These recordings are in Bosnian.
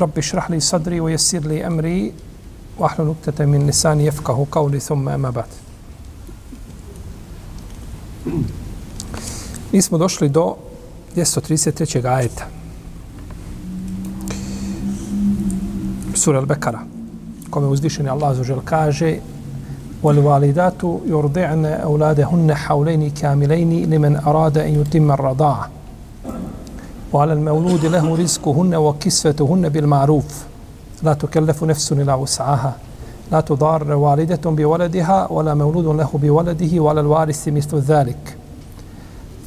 رب اشرح لي صدري ويسر لي أمري واحلل نكتة من لساني يفقه قولي ثم أما بعد Mi smo došli do 233. ajeta. Sura Al-Bekara. Kome uzdišeni Allah zažel kaže والوالدات يرضعن أولادهن حولين كاملين لمن أراد أن يتم الرضاعة وعلى المولود له رزقهن وكسفتهن بالمعروف. لا تكلف نفس إلا وسعها. لا تضار والدة بولدها ولا مولود له بولده ولا الوارث مثل ذلك.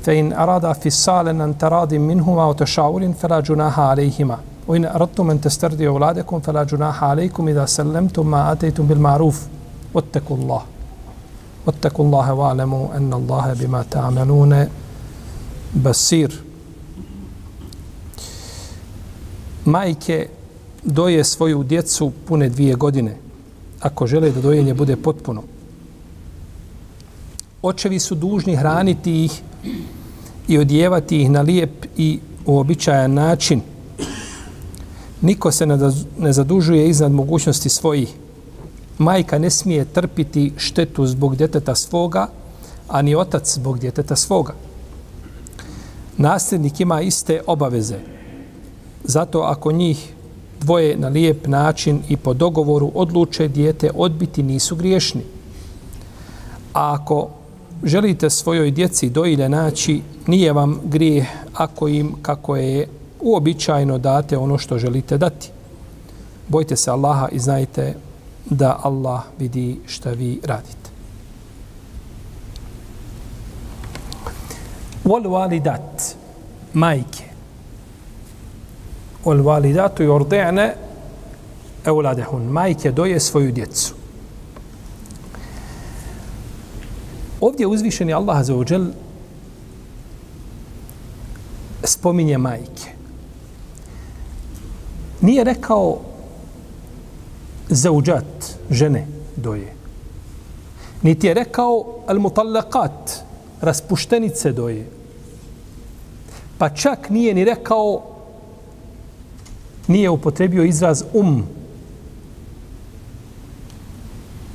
فإن أراد فصالا أن تراض منهما وتشاور فلا جناح عليهما. وإن أردتم أن تسترضي أولادكم فلا جناح عليكم إذا سلمتم ما آتيتم بالمعروف. واتقوا الله. واتقوا الله واعلموا أن الله بما تعملون بصير. Majke doje svoju djecu pune dvije godine, ako žele da dojenje bude potpuno. Očevi su dužni hraniti ih i odjevati ih na lijep i uobičajan način. Niko se ne zadužuje iznad mogućnosti svojih. Majka ne smije trpiti štetu zbog djeteta svoga, a ni otac zbog djeteta svoga. Nasljednik ima iste obaveze, Zato ako njih dvoje na lijep način i po dogovoru odluče dijete odbiti, nisu griješni. A ako želite svojoj djeci doilje naći, nije vam grijeh ako im, kako je uobičajno date ono što želite dati. Bojte se Allaha i znajte da Allah vidi šta vi radite. Wal validat, majke, wal walidatu yurdi'na euladehun. majke doje svoju djecu. Ovdje uzvišeni Allah za ođel spominje majke. Nije rekao zauđat žene doje. Niti je rekao al-mutallakat, raspuštenice doje. Pa čak nije ni rekao nije upotrebio izraz um.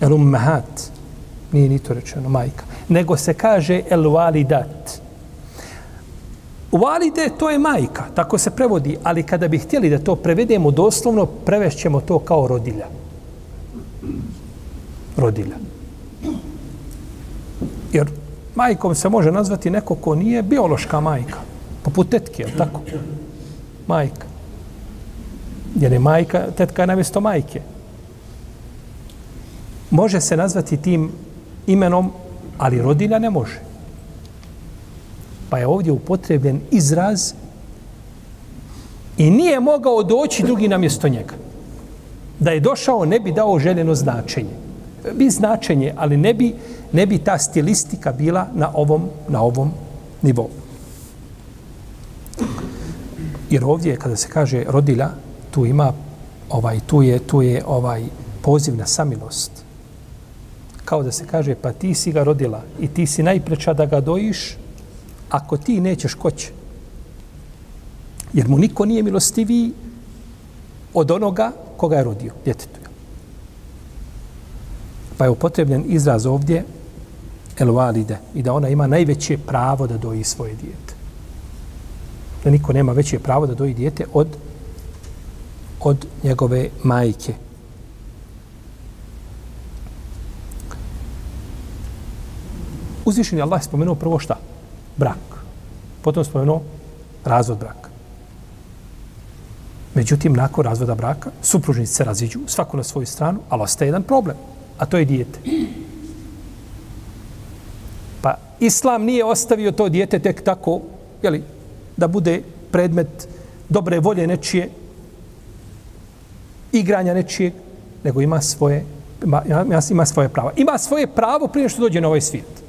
El ummahat. Nije ni to rečeno, majka. Nego se kaže el walidat. Walide, to je majka, tako se prevodi, ali kada bi htjeli da to prevedemo doslovno, prevešćemo to kao rodilja. Rodilja. Jer majkom se može nazvati neko ko nije biološka majka. Poput tetke, tako? Majka jer je majka, tetka je namjesto majke. Može se nazvati tim imenom, ali rodilja ne može. Pa je ovdje upotrebljen izraz i nije mogao doći drugi namjesto njega. Da je došao, ne bi dao željeno značenje. Bi značenje, ali ne bi, ne bi ta stilistika bila na ovom, na ovom nivou. Jer ovdje, kada se kaže rodilja, tu ima ovaj tu je tu je ovaj poziv na samilost. Kao da se kaže pa ti si ga rodila i ti si najpreča da ga dojiš ako ti nećeš ko će? Jer mu niko nije milostiviji od onoga koga je rodio djetetu. Pa je upotrebljen izraz ovdje el valide i da ona ima najveće pravo da doji svoje dijete. Da niko nema veće pravo da doji dijete od od njegove majke. Uzvišen je Allah spomenuo prvo šta? Brak. Potom spomenuo razvod braka. Međutim, nakon razvoda braka, supružnici se raziđu, svako na svoju stranu, ali ostaje jedan problem, a to je dijete. Pa Islam nije ostavio to dijete tek tako, jeli, da bude predmet dobre volje nečije, igranja nečijeg, nego ima svoje, ima, ima, ima svoje pravo. Ima svoje pravo prije što dođe na ovaj svijet.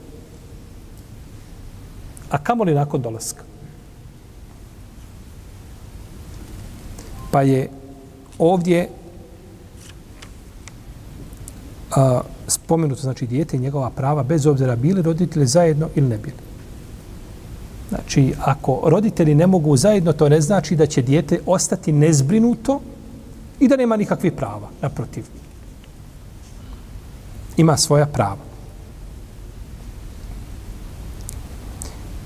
A kamo li nakon dolaska? Pa je ovdje a, spomenuto, znači, dijete i njegova prava, bez obzira bili roditelji zajedno ili ne bili. Znači, ako roditelji ne mogu zajedno, to ne znači da će dijete ostati nezbrinuto i da nema nikakvih prava, naprotiv. Ima svoja prava.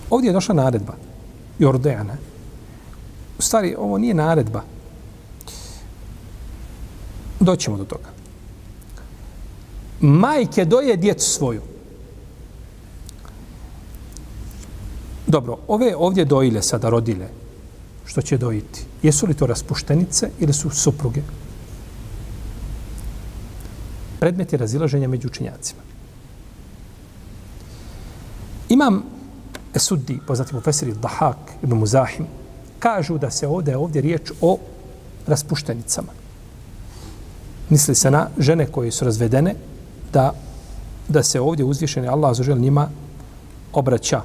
Ovdje je došla naredba. Jordana. U stvari, ovo nije naredba. Doćemo do toga. Majke doje djecu svoju. Dobro, ove ovdje dojile sada rodile, što će dojiti? Jesu li to raspuštenice ili su supruge? Predmet je razilaženja među učinjacima. Imam Esuddi, poznati mu Fesiri Dahak ibn Muzahim, kažu da se ovdje ovdje riječ o raspuštenicama. Misli se na žene koje su razvedene, da, da se ovdje uzvišeni Allah zažel njima obraća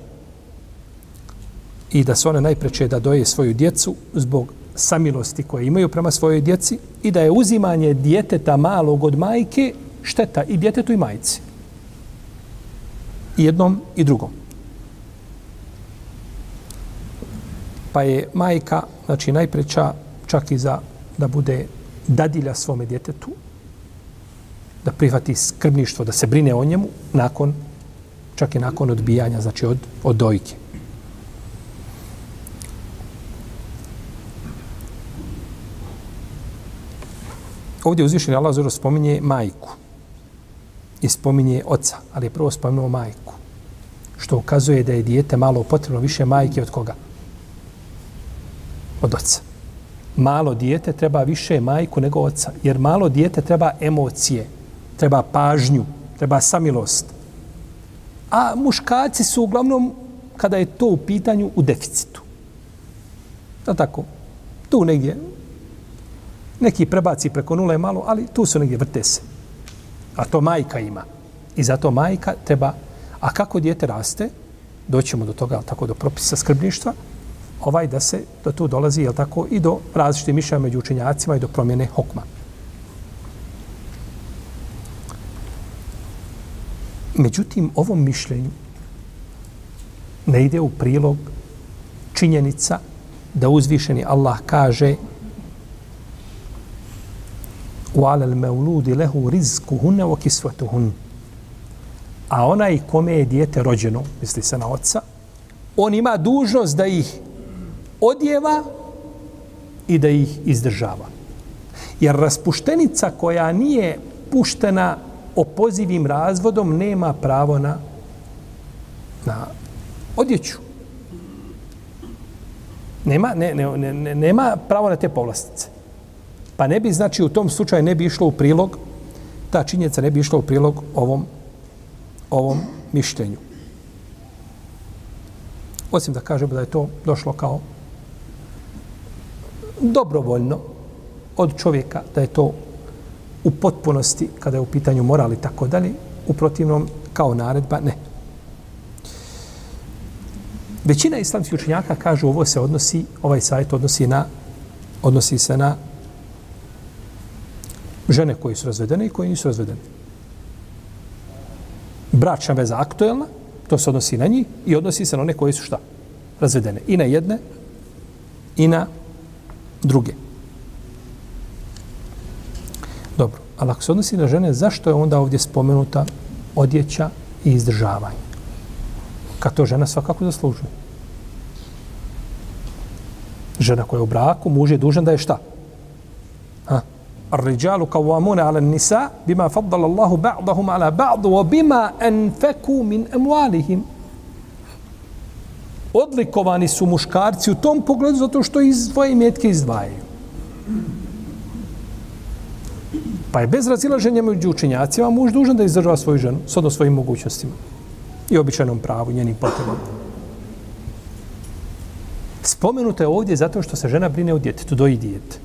i da se one najpreče da doje svoju djecu zbog samilosti koje imaju prema svojoj djeci i da je uzimanje djeteta malog od majke šteta i djetetu i majci. I jednom i drugom. Pa je majka, znači najpreča čak i za da bude dadilja svome djetetu, da prihvati skrbništvo, da se brine o njemu nakon, čak i nakon odbijanja, znači od, od dojke. Ovdje uzvišeni Allah zoro spominje majku i spominje oca, ali je prvo spomenuo majku, što ukazuje da je dijete malo potrebno više majke od koga? Od oca. Malo dijete treba više majku nego oca, jer malo dijete treba emocije, treba pažnju, treba samilost. A muškarci su uglavnom, kada je to u pitanju, u deficitu. Da tako? Tu negdje, Neki prebaci preko nule malo, ali tu su negdje vrte se. A to majka ima. I zato majka treba... A kako dijete raste, doćemo do toga, tako do propisa skrbništva, ovaj da se do tu dolazi, jel tako, i do različite mišlja među učenjacima i do promjene hokma. Međutim, ovom mišljenju ne ide u prilog činjenica da uzvišeni Allah kaže وعلى المولود له رزقهن وكسوتهن a onaj kome je dijete rođeno, misli se na oca, on ima dužnost da ih odjeva i da ih izdržava. Jer raspuštenica koja nije puštena opozivim razvodom nema pravo na, na odjeću. Nema, ne, ne, ne, nema pravo na te povlastice. Pa ne bi, znači, u tom slučaju ne bi išlo u prilog, ta činjenica ne bi išla u prilog ovom, ovom mišljenju. Osim da kažemo da je to došlo kao dobrovoljno od čovjeka, da je to u potpunosti, kada je u pitanju moral i tako dalje, u protivnom kao naredba, ne. Većina islamskih učenjaka kažu ovo se odnosi, ovaj sajt odnosi na odnosi se na žene koje su razvedene i koje nisu razvedene. Bračna veza aktuelna, to se odnosi na njih i odnosi se na one koje su šta? Razvedene. I na jedne i na druge. Dobro, ali ako se odnosi na žene, zašto je onda ovdje spomenuta odjeća i izdržavanje? Kad to žena svakako zaslužuje. Žena koja je u braku, muž je dužan da je šta? Ha? الرجال قوامون على النساء بما فضل الله بعضهم على بعض وبما أنفكوا من أموالهم odlikovani su muškarci u tom pogledu zato što iz svoje metke izdvajaju. Pa je bez razilaženja među učenjacima muž dužan da izdržava svoju ženu s odno svojim mogućnostima i običajnom pravu, njenim potrebom. Spomenuto je ovdje zato što se žena brine o djetetu, doji dijete.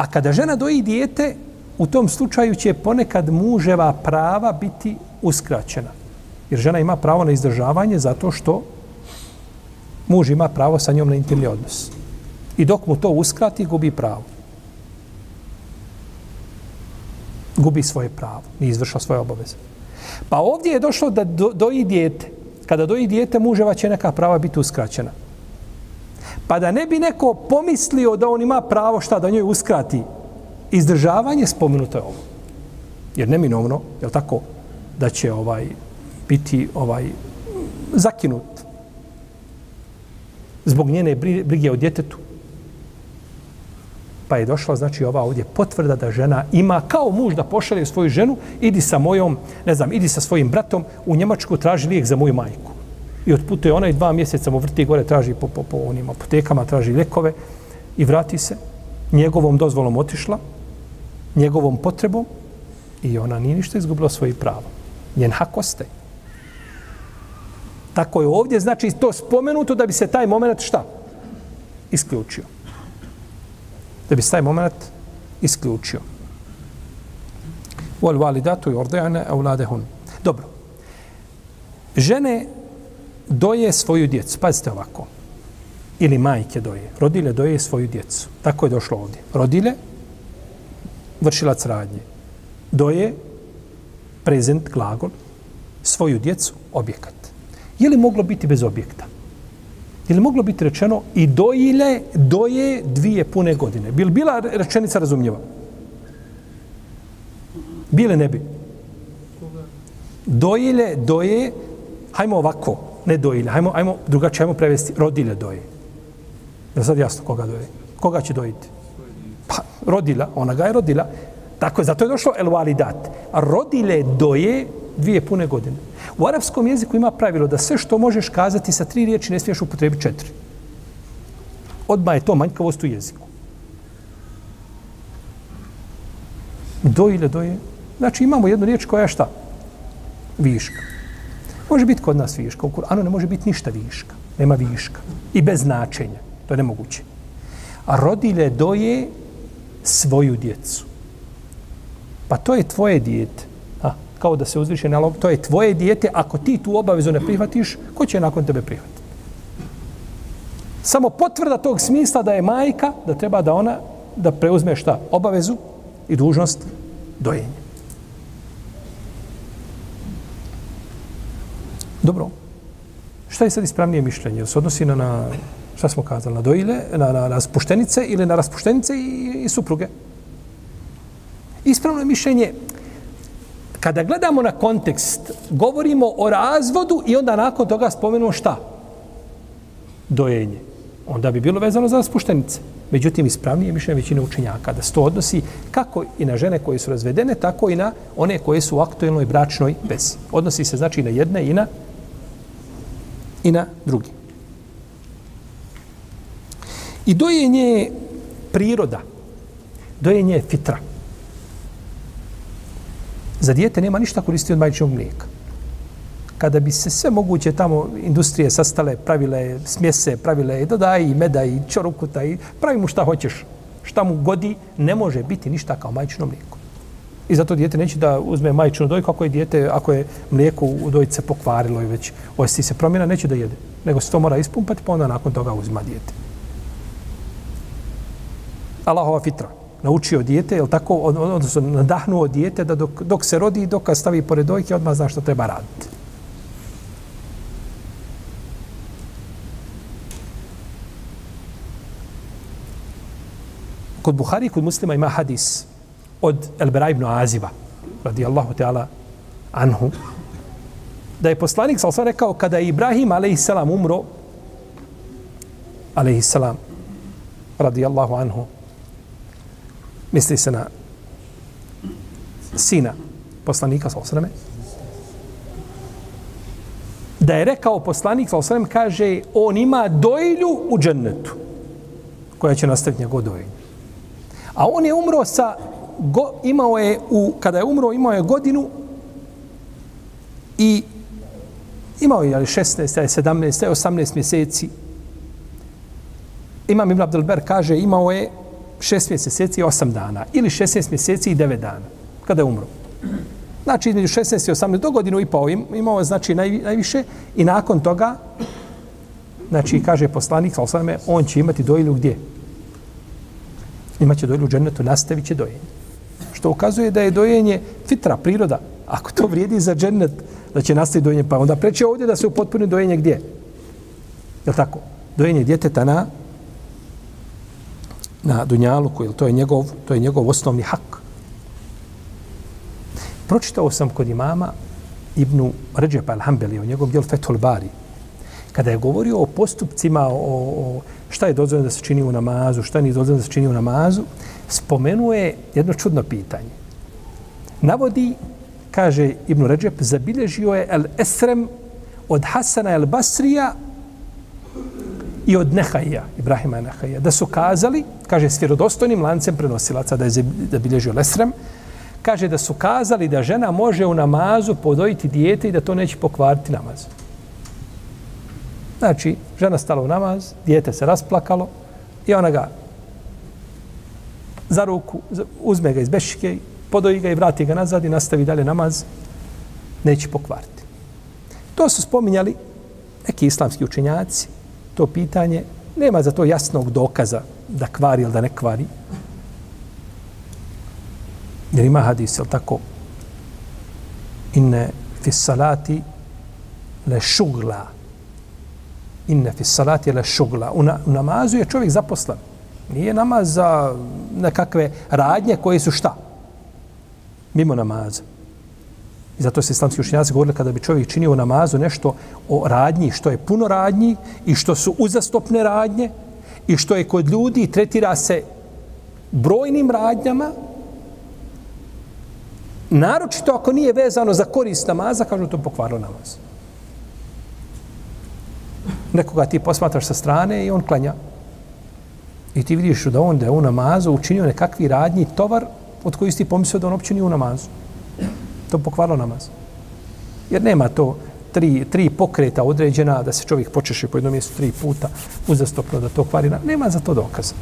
A kada žena doji dijete, u tom slučaju će ponekad muževa prava biti uskraćena. Jer žena ima pravo na izdržavanje zato što muž ima pravo sa njom na intimni odnos. I dok mu to uskrati, gubi pravo. Gubi svoje pravo. Nije izvršao svoje obaveze. Pa ovdje je došlo da do, doji dijete. Kada doji dijete, muževa će neka prava biti uskraćena. Pa da ne bi neko pomislio da on ima pravo šta da njoj uskrati izdržavanje, spomenuto je ovo. Jer neminovno, je li tako, da će ovaj biti ovaj zakinut zbog njene brige o djetetu. Pa je došla, znači, ova ovdje potvrda da žena ima kao muž da pošalje svoju ženu, idi sa mojom, ne znam, idi sa svojim bratom u Njemačku, traži lijek za moju majku. I otputuje ona i dva mjeseca mu vrti gore, traži po, po, po onim apotekama, traži lekove i vrati se. Njegovom dozvolom otišla, njegovom potrebom i ona nije ništa izgubila svoje pravo. Njen hak ostaje. Tako je ovdje, znači to spomenuto da bi se taj moment šta? Isključio. Da bi se taj moment isključio. Wal validatu yurdina auladahun. Dobro. Žene doje svoju djecu. Pazite ovako. Ili majke doje. Rodile doje svoju djecu. Tako je došlo ovdje. Rodile vršilac radnje. Doje prezent glagol svoju djecu objekat. Je li moglo biti bez objekta? Je li moglo biti rečeno i dojile doje dvije pune godine? Bil bila rečenica razumljiva? Bile ne bi. Dojile doje, hajmo ovako, ne dojilja. hajmo, hajmo drugačije, hajmo prevesti, rodilja doje. Je sad jasno koga doje? Koga će dojiti? Pa, rodila, ona ga je rodila. Tako je, zato je došlo el validat. Rodile doje dvije pune godine. U arapskom jeziku ima pravilo da sve što možeš kazati sa tri riječi ne smiješ upotrebiti četiri. Odmah je to manjkavost u jeziku. Do doje. Znači imamo jednu riječ koja je šta? Viška. Može biti kod nas viška. U Kur'anu ne može biti ništa viška. Nema viška. I bez značenja. To je nemoguće. A rodile doje svoju djecu. Pa to je tvoje dijete A, kao da se uzviše na lov, to je tvoje dijete, ako ti tu obavezu ne prihvatiš, ko će nakon tebe prihvatiti? Samo potvrda tog smisla da je majka, da treba da ona da preuzme šta? Obavezu i dužnost dojenja. Dobro. Šta je sad ispravnije mišljenje? Se odnosi na, na šta smo kazali, na dojile, na, na na raspuštenice ili na raspuštenice i, i supruge? Ispravno je mišljenje, kada gledamo na kontekst, govorimo o razvodu i onda nakon toga spomenemo šta? Dojenje. Onda bi bilo vezano za spuštenice. Međutim, ispravnije mišljenje većine učenjaka da se to odnosi kako i na žene koje su razvedene, tako i na one koje su u aktuelnoj bračnoj vezi. Odnosi se znači na jedne i na, i na drugi. I dojenje je priroda. Dojenje je fitra za dijete nema ništa koristi od majčinog mlijeka. Kada bi se sve moguće tamo industrije sastale, pravile smjese, pravile i dodaj i meda i čorukuta i pravi mu šta hoćeš, šta mu godi, ne može biti ništa kao majčino mlijeko. I zato dijete neće da uzme majčinu dojku ako je dijete, ako je mlijeko u dojice pokvarilo i već osjeti se promjena, neće da jede. Nego se to mora ispumpati, pa onda nakon toga uzma dijete. Allahova fitra naučio dijete, je tako, odnosno nadahnuo dijete da dok, dok se rodi, dok ga stavi pored dojke, odmah zna što treba raditi. Kod Buhari, kod muslima ima hadis od Elbera ibn Aziba, radijallahu ta'ala anhu, da je poslanik, sal sam rekao, kada je Ibrahim, a.s. umro, a.s. radijallahu anhu, misli se na sina poslanika sal sam da je rekao poslanik sal sam kaže, on ima dojlju u džennetu, koja će nastaviti njegov dojlju. A on je umro sa, go, imao je, u, kada je umro, imao je godinu i imao je ali 16, 17, 18 mjeseci. Imam Ibn Abdelber kaže, imao je 6 mjeseci i 8 dana ili 16 mjeseci i 9 dana kada je umro. Znači, između 16 i 18 do godinu i pol imao, je znači, naj, najviše i nakon toga, znači, kaže poslanik, osvame, on će imati dojilju gdje? Imaće dojilju u džennetu, nastavit će dojenje. Što ukazuje da je dojenje fitra, priroda. Ako to vrijedi za džennet, da će nastaviti dojenje, pa onda preće ovdje da se upotpuni dojenje gdje? Je tako? Dojenje djeteta na na Dunjaluku, jer to je njegov, to je njegov osnovni hak. Pročitao sam kod imama Ibnu Ređepa al-Hambeli, o njegovom dijelu Fethul Bari, kada je govorio o postupcima, o, o šta je dozvoljeno da se čini u namazu, šta nije dozvoljeno da se čini u namazu, spomenuje jedno čudno pitanje. Navodi, kaže Ibn Ređep, zabilježio je El Esrem od Hasana El Basrija i od Nehaija, Ibrahima Nehaija, da su kazali, kaže s vjerodostojnim lancem prenosilaca da je zabilježio El Esrem, kaže da su kazali da žena može u namazu podojiti dijete i da to neće pokvariti namaz. Znači, žena stala u namaz, dijete se rasplakalo i ona ga za ruku, uzme ga iz bešike, podoji ga i vrati ga nazad i nastavi dalje namaz, neće pokvariti. To su spominjali neki islamski učenjaci, to pitanje, nema za to jasnog dokaza da kvari ili da ne kvari, Jer ima hadis, je tako? Inne fi salati le šugla. Inne fi salati la šugla. U, na, u namazu je čovjek zaposlen. Nije namaz za nekakve radnje koje su šta? Mimo namaza. I zato se islamski učenjaci govorili kada bi čovjek činio u namazu nešto o radnji, što je puno radnji i što su uzastopne radnje i što je kod ljudi tretira se brojnim radnjama, naročito ako nije vezano za korist namaza, kažu to pokvarilo namaz. Nekoga ti posmatraš sa strane i on klanja. I ti vidiš da on da je u namazu učinio nekakvi radnji tovar od koji ti pomislio da on uopće nije u namazu. To pokvarilo namaz. Jer nema to tri, tri pokreta određena da se čovjek počeše po jednom mjestu tri puta uzastopno da to kvari. Nema za to dokaza.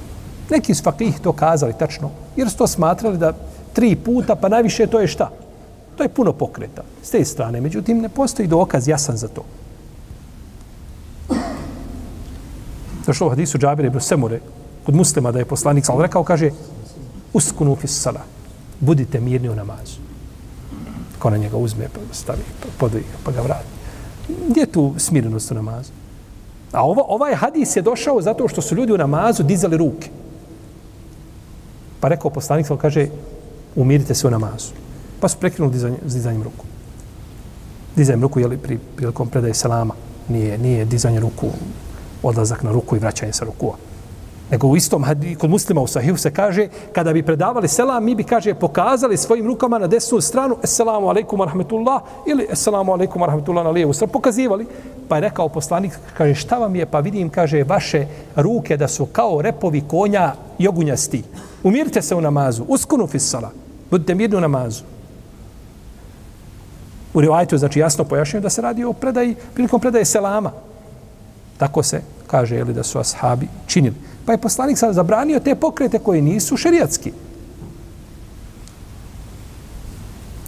Neki su fakih to kazali tačno, jer su to smatrali da tri puta, pa najviše to je šta? To je puno pokreta s te strane. Međutim, ne postoji dokaz jasan za to. Došlo u hadisu Džabir ibn Semure kod muslima da je poslanik sal rekao, kaže uskunu fis sala, budite mirni u namazu. Ko na njega uzme, pa stavi, pa podvi, pa ga vrati. Gdje je tu smirenost u namazu? A ovo, ovaj hadis je došao zato što su ljudi u namazu dizali ruke. Pa rekao poslanik, kaže, umirite se u namazu. Pa su prekinuli dizanje, dizanjem ruku. Dizanjem ruku jeli, pri prilikom predaje selama. Nije, nije dizanje ruku, odlazak na ruku i vraćanje sa rukua. Nego u istom, kod muslima u sahihu se kaže, kada bi predavali selam, mi bi, kaže, pokazali svojim rukama na desnu stranu, assalamu alaikum rahmetullah, ili assalamu alaikum rahmetullah na lijevu stranu, pokazivali. Pa je rekao poslanik, kaže, šta vam je, pa vidim, kaže, vaše ruke da su kao repovi konja jogunjasti. Umirite se u namazu, uskunu fissala. Budite mirni u namazu. U rivajtu znači jasno pojašnjaju da se radi o predaji, prilikom predaje selama. Tako se kaže jeli, da su ashabi činili. Pa je poslanik sad zabranio te pokrete koji nisu šerijatski.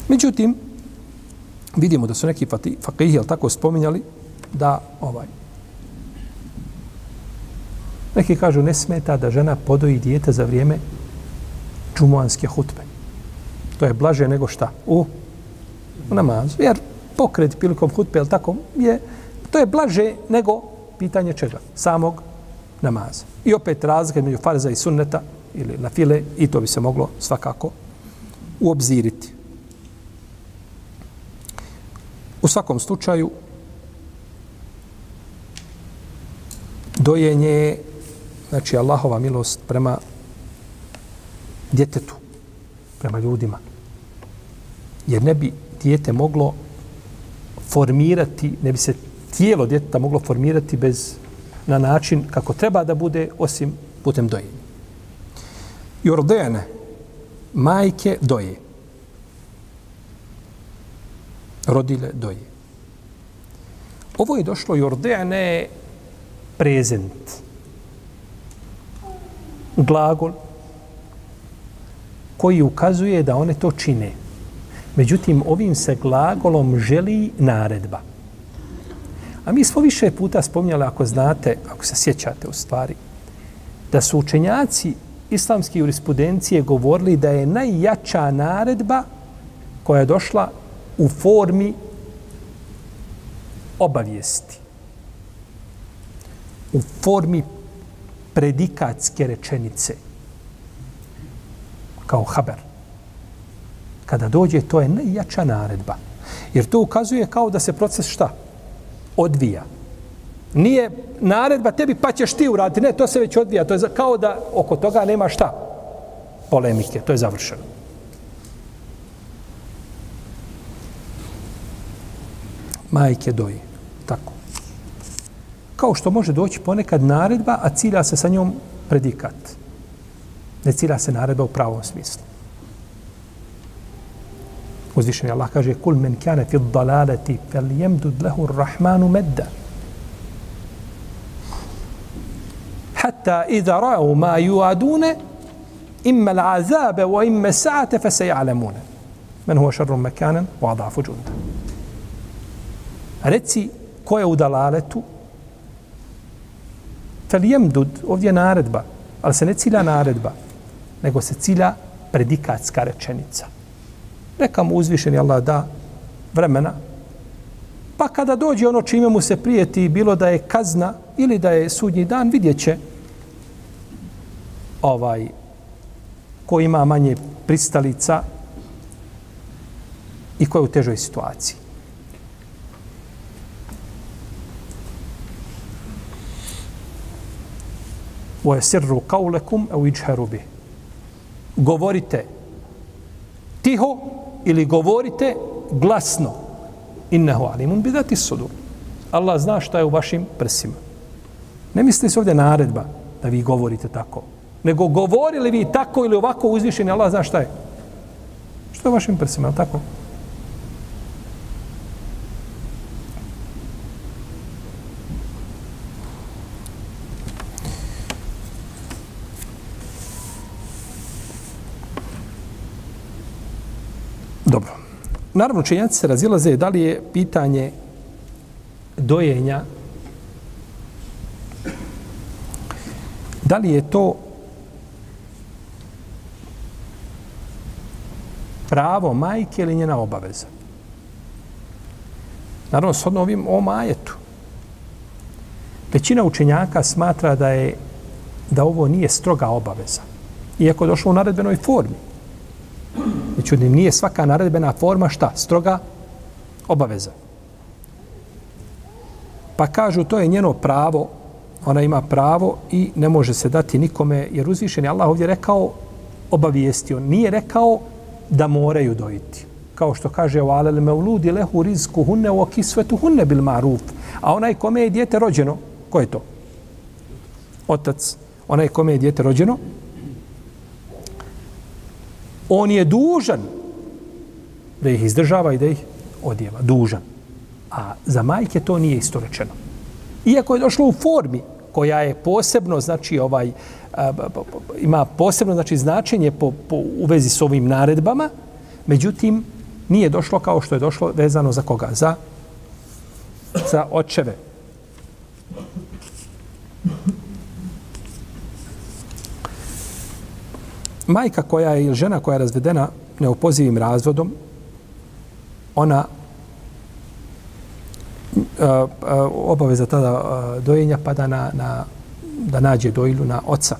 Međutim, vidimo da su neki fakihi, jel tako, spominjali da ovaj neki kažu ne smeta da žena podoji dijete za vrijeme džumuanske hutbe to je blaže nego šta? U, u namazu. Jer pokret prilikom hutbe, je tako, je, to je blaže nego pitanje čega? Samog namaza. I opet razlika među farza i sunneta ili na file i to bi se moglo svakako uobziriti. U svakom slučaju dojenje znači Allahova milost prema djetetu, prema ljudima jer ne bi dijete moglo formirati, ne bi se tijelo djeteta moglo formirati bez na način kako treba da bude, osim putem dojenja. Jordene, majke doje. Rodile doje. Ovo je došlo Jordene prezent. Glagol koji ukazuje da one to čine. Međutim, ovim se glagolom želi naredba. A mi smo više puta spominjali, ako znate, ako se sjećate u stvari, da su učenjaci islamske jurisprudencije govorili da je najjača naredba koja je došla u formi obavijesti. U formi predikatske rečenice. Kao haber. Kada dođe, to je najjača naredba. Jer to ukazuje kao da se proces šta? Odvija. Nije naredba tebi pa ćeš ti uraditi. Ne, to se već odvija. To je kao da oko toga nema šta? Polemike. To je završeno. Majke doji. Tako. Kao što može doći ponekad naredba, a cilja se sa njom predikat. Ne cilja se naredba u pravom smislu. Uzvišen Allah kaže kul men kane fi dalalati fel jemdud lehu rahmanu medda. Hatta idha ra'u ma yuadune imma l'azabe wa imma sa'ate fa se ja'lamune. Men huwa šarrum mekanen wa adafu džunda. Reci ko je u dalaletu fel jemdud, ovdje je naredba, ali se ne cilja naredba, nego se cilja predikatska rečenica. Neka mu uzvišeni Allah da vremena, pa kada dođe ono čime mu se prijeti, bilo da je kazna ili da je sudnji dan, vidjet će ovaj, ko ima manje pristalica i ko je u težoj situaciji. Wa yasirru qawlakum aw ijharu bih. Govorite tiho ili govorite glasno. Innahu alimun bidati sudur. Allah zna šta je u vašim prsima. Ne mislite se ovdje naredba da vi govorite tako. Nego govorili vi tako ili ovako uzvišeni, Allah zna šta je. Što je u vašim prsima, tako? Dobro. Naravno, učenjaci se razilaze da li je pitanje dojenja da li je to pravo majke ili njena obaveza. Naravno, s ovim o majetu. Većina učenjaka smatra da je da ovo nije stroga obaveza. Iako je došlo u naredbenoj formi čudnim. nije svaka naredbena forma šta? Stroga obaveza. Pa kažu, to je njeno pravo, ona ima pravo i ne može se dati nikome, jer uzvišen je Allah ovdje rekao, obavijestio. Nije rekao da moraju dojiti. Kao što kaže o alel meuludi lehu rizku hunne o kisvetu hunne bil maruf. A onaj kome je dijete rođeno, ko je to? Otac. Onaj kome je dijete rođeno, on je dužan da ih izdržava i da ih odjeva. Dužan. A za majke to nije isto rečeno. Iako je došlo u formi koja je posebno, znači, ovaj, ima posebno znači, značenje po, po, u vezi s ovim naredbama, međutim, nije došlo kao što je došlo vezano za koga? Za, za očeve. Majka koja je ili žena koja je razvedena neopozivim razvodom, ona uh, uh, obaveza tada dojenja pada na, na, da nađe dojlu na oca.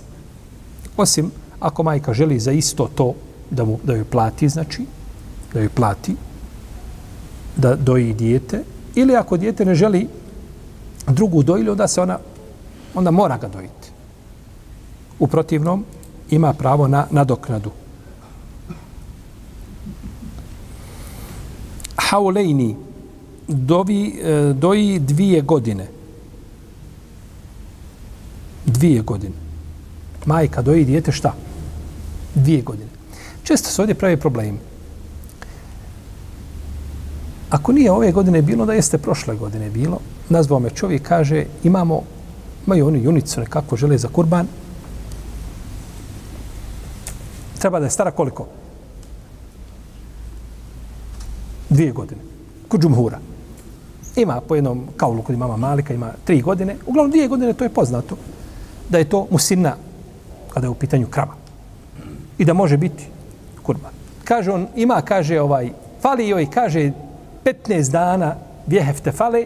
Osim ako majka želi za isto to da, mu, da joj plati, znači, da joj plati, da doji dijete, ili ako dijete ne želi drugu dojlu, onda se ona, onda mora ga dojiti. U protivnom, ima pravo na nadoknadu. Haulejni dovi, e, doji dvije godine. Dvije godine. Majka doji dijete šta? Dvije godine. Često se ovdje pravi problemi. Ako nije ove godine bilo, da jeste prošle godine bilo, nazvao me čovjek, kaže, imamo, imaju oni junicu nekako žele za kurban, Treba da je stara koliko? Dvije godine. Kod džumhura. Ima po jednom kaulu kod imama Malika, ima tri godine. Uglavnom dvije godine, to je poznato. Da je to musinna kada je u pitanju krava. I da može biti kurban. Kaže on, ima, kaže ovaj, fali joj, kaže, 15 dana vjehefte fale,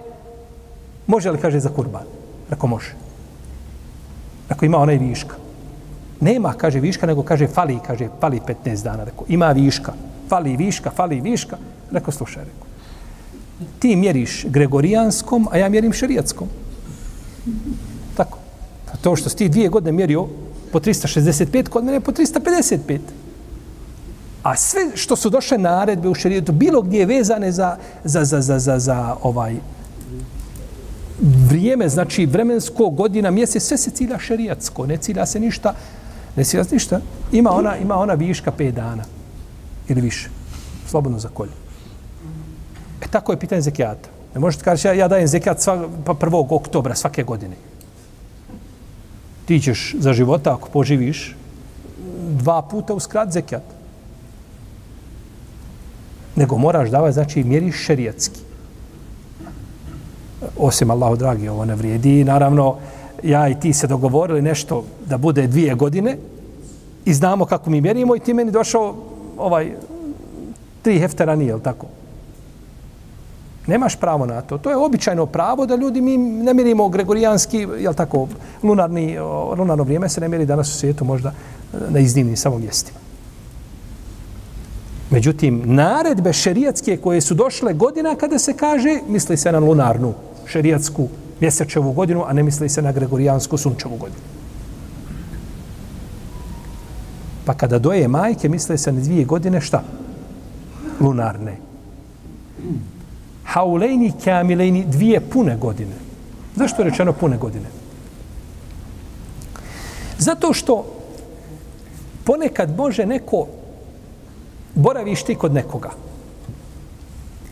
može li, kaže, za kurban? Rako može. Ako ima onaj viška. Nema, kaže, viška, nego kaže, fali, kaže, fali 15 dana. Reko, ima viška. Fali viška, fali viška. Reko, slušaj, reko. Ti mjeriš gregorijanskom, a ja mjerim šerijatskom. Tako. To što si ti dvije godine mjerio po 365, kod mene po 355. A sve što su došle naredbe u šerijetu, bilo gdje je vezane za, za, za, za, za, za ovaj vrijeme, znači vremensko, godina, mjesec, sve se cilja šerijatsko, ne cilja se ništa, ne cilja ništa. Ima ona, ima ona viška 5 dana ili više, slobodno za kolje. E tako je pitanje zekijata. Ne možete kaži, ja, ja dajem zekijat sva, pa prvog oktobra svake godine. Ti ćeš za života, ako poživiš, dva puta uskrat zekijat nego moraš davati, znači mjeriš šerijatski. Osim Allahu dragi, ovo ne vrijedi. Naravno, ja i ti se dogovorili nešto da bude dvije godine i znamo kako mi mjerimo i ti meni došao ovaj tri heftera nije, tako? Nemaš pravo na to. To je običajno pravo da ljudi mi ne mjerimo gregorijanski, jel tako, lunarni, lunarno vrijeme se ne mjeri danas u svijetu možda e, na iznimnim samo mjestima. Međutim, naredbe šerijatske koje su došle godina kada se kaže, misli se na lunarnu šerijatsku mjesečevu godinu, a ne misli se na gregorijansku sunčevu godinu. Pa kada doje majke, misle se na dvije godine šta? Lunarne. Haulejni kamilejni dvije pune godine. Zašto je rečeno pune godine? Zato što ponekad može neko boraviš ti kod nekoga.